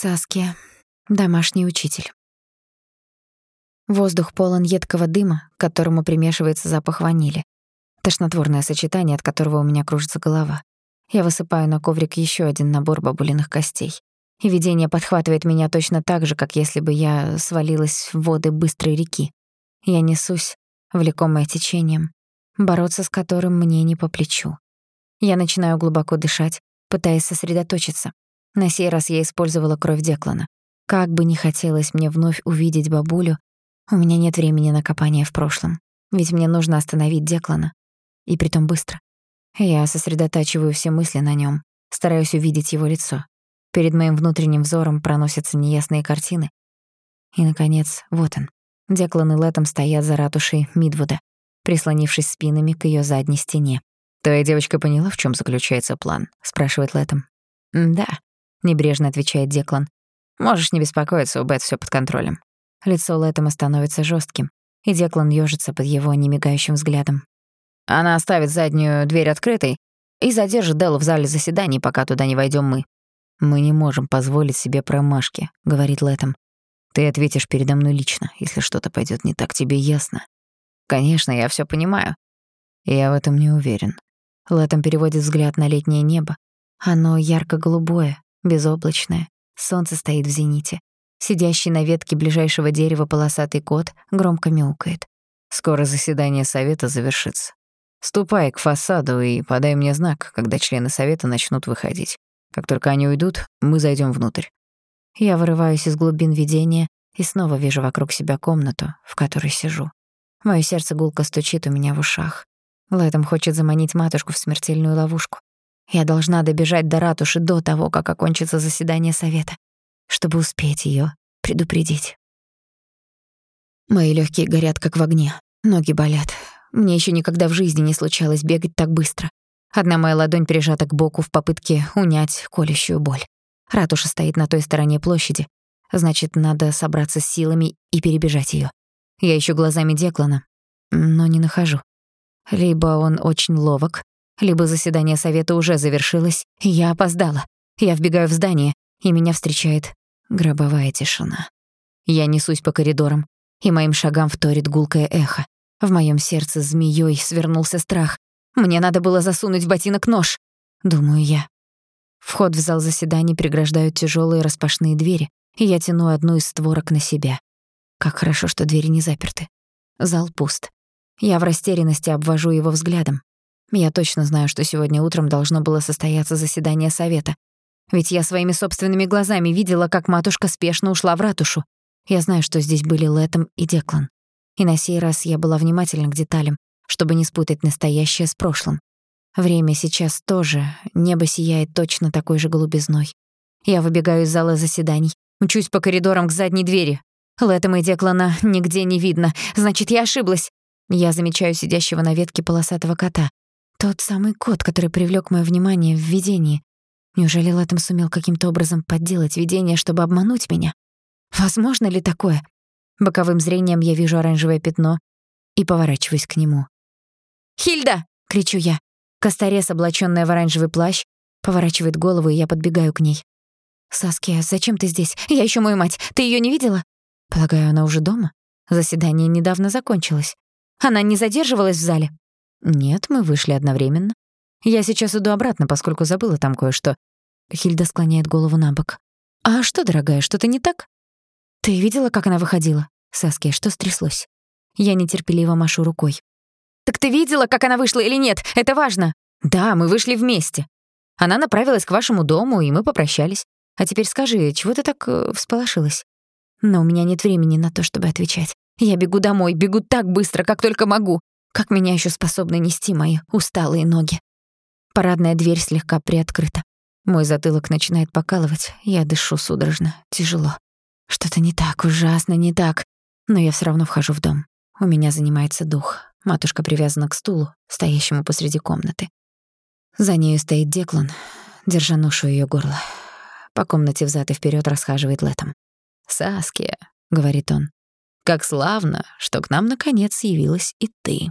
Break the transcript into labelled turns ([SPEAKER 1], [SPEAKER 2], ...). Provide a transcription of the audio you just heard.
[SPEAKER 1] Саския, домашний учитель. Воздух полон едкого дыма, к которому примешивается запах ванили. Тошнотворное сочетание, от которого у меня кружится голова. Я высыпаю на коврик ещё один набор бабулиных костей. И видение подхватывает меня точно так же, как если бы я свалилась в воды быстрой реки. Я несусь, влекомая течением, бороться с которым мне не по плечу. Я начинаю глубоко дышать, пытаясь сосредоточиться. На сей раз я использовала кровь Деклана. Как бы ни хотелось мне вновь увидеть бабулю, у меня нет времени на копание в прошлом. Ведь мне нужно остановить Деклана. И притом быстро. Я сосредотачиваю все мысли на нём, стараюсь увидеть его лицо. Перед моим внутренним взором проносятся неясные картины. И, наконец, вот он. Деклан и Лэтом стоят за ратушей Мидвуда, прислонившись спинами к её задней стене.
[SPEAKER 2] «Твоя девочка поняла, в чём заключается план?» — спрашивает Лэтом.
[SPEAKER 1] «Да», — небрежно отвечает Деклан. «Можешь не беспокоиться, у Бет всё под контролем». Лицо Лэттема становится жёстким, и Деклан ёжится под его немигающим взглядом.
[SPEAKER 2] Она оставит заднюю дверь открытой и задержит Деллу в зале заседаний, пока туда не войдём мы.
[SPEAKER 1] «Мы не можем позволить себе промашки», — говорит Лэттем. «Ты ответишь передо мной лично, если что-то пойдёт не так, тебе ясно?»
[SPEAKER 2] «Конечно, я всё понимаю».
[SPEAKER 1] «Я в этом не уверен». Лэттем переводит взгляд на летнее небо. Оно ярко-голубое, безоблачное. Солнце стоит в зените. Сидящий на ветке ближайшего дерева полосатый кот громко мяукает.
[SPEAKER 2] «Скоро заседание совета завершится. Ступай к фасаду и подай мне знак, когда члены совета начнут выходить. Как только они уйдут, мы зайдем внутрь».
[SPEAKER 1] Я вырываюсь из глубин видения и снова вижу вокруг себя комнату, в которой сижу. Моё сердце гулко стучит у меня в ушах. Лэтом хочет заманить матушку в смертельную ловушку. Я должна добежать до ратуши до того, как окончится заседание совета, чтобы успеть её предупредить. Мои лёгкие горят, как в огне, ноги болят. Мне ещё никогда в жизни не случалось бегать так быстро. Одна моя ладонь прижата к боку в попытке унять колющую боль. Ратуша стоит на той стороне площади. Значит, надо собраться с силами и перебежать её. Я ищу глазами Деклана, но не нахожу. Либо он очень ловок, либо заседание совета уже завершилось, и я опоздала. Я вбегаю в здание, и меня встречает гробовая тишина. Я несусь по коридорам, и моим шагам вторит гулкое эхо. В моём сердце змеёй свернулся страх. Мне надо было засунуть в ботинок нож, думаю я. Вход в зал заседаний преграждают тяжёлые распашные двери, и я тяну одну из створок на себя. Как хорошо, что двери не заперты. Зал пуст. Я в растерянности обвожу его взглядом. Я точно знаю, что сегодня утром должно было состояться заседание совета. Ведь я своими собственными глазами видела, как матушка спешно ушла в ратушу. Я знаю, что здесь были Лэтом и Деклан. И на сей раз я была внимательна к деталям, чтобы не спутать настоящее с прошлым. Время сейчас тоже, небо сияет точно такой же голубизной. Я выбегаю из зала заседаний, мчусь по коридорам к задней двери. Лэттема и Деклана нигде не видно, значит, я ошиблась. Я замечаю сидящего на ветке полосатого кота. Тот самый кот, который привлёк моё внимание в видении. Неужели Лэттем сумел каким-то образом подделать видение, чтобы обмануть меня? Возможно ли такое? Боковым зрением я вижу оранжевое пятно и поворачиваюсь к нему. «Хильда!» — кричу я. Косторез, облачённая в оранжевый плащ, поворачивает голову, и я подбегаю к ней. «Саския, зачем ты здесь? Я ещё мою мать. Ты её не видела?» Полагаю, она уже дома? Заседание недавно закончилось. Она не задерживалась в зале? Нет, мы вышли одновременно. Я сейчас иду обратно, поскольку забыла там кое-что. Хильда склоняет голову на бок. А что, дорогая, что-то не так? Ты видела, как она выходила? Саския, что стряслось? Я нетерпеливо машу рукой. Так ты видела, как она вышла или нет? Это важно. Да, мы вышли вместе. Она направилась к вашему дому, и мы попрощались. А теперь скажи, чего ты так э, всполошилась? Но у меня нет времени на то, чтобы отвечать. Я бегу домой, бегу так быстро, как только могу. Как меня еще способны нести мои усталые ноги? Парадная дверь слегка приоткрыта. Мой затылок начинает покалывать, я дышу судорожно, тяжело. Что-то не так, ужасно не так. Но я все равно вхожу в дом. У меня занимается дух. Матушка привязана к стулу, стоящему посреди комнаты. За нею стоит Деклан, держа ношу ее горла. По комнате взад и вперед расхаживает Летом. «Саския», — говорит он, — «как славно, что к нам наконец явилась и ты».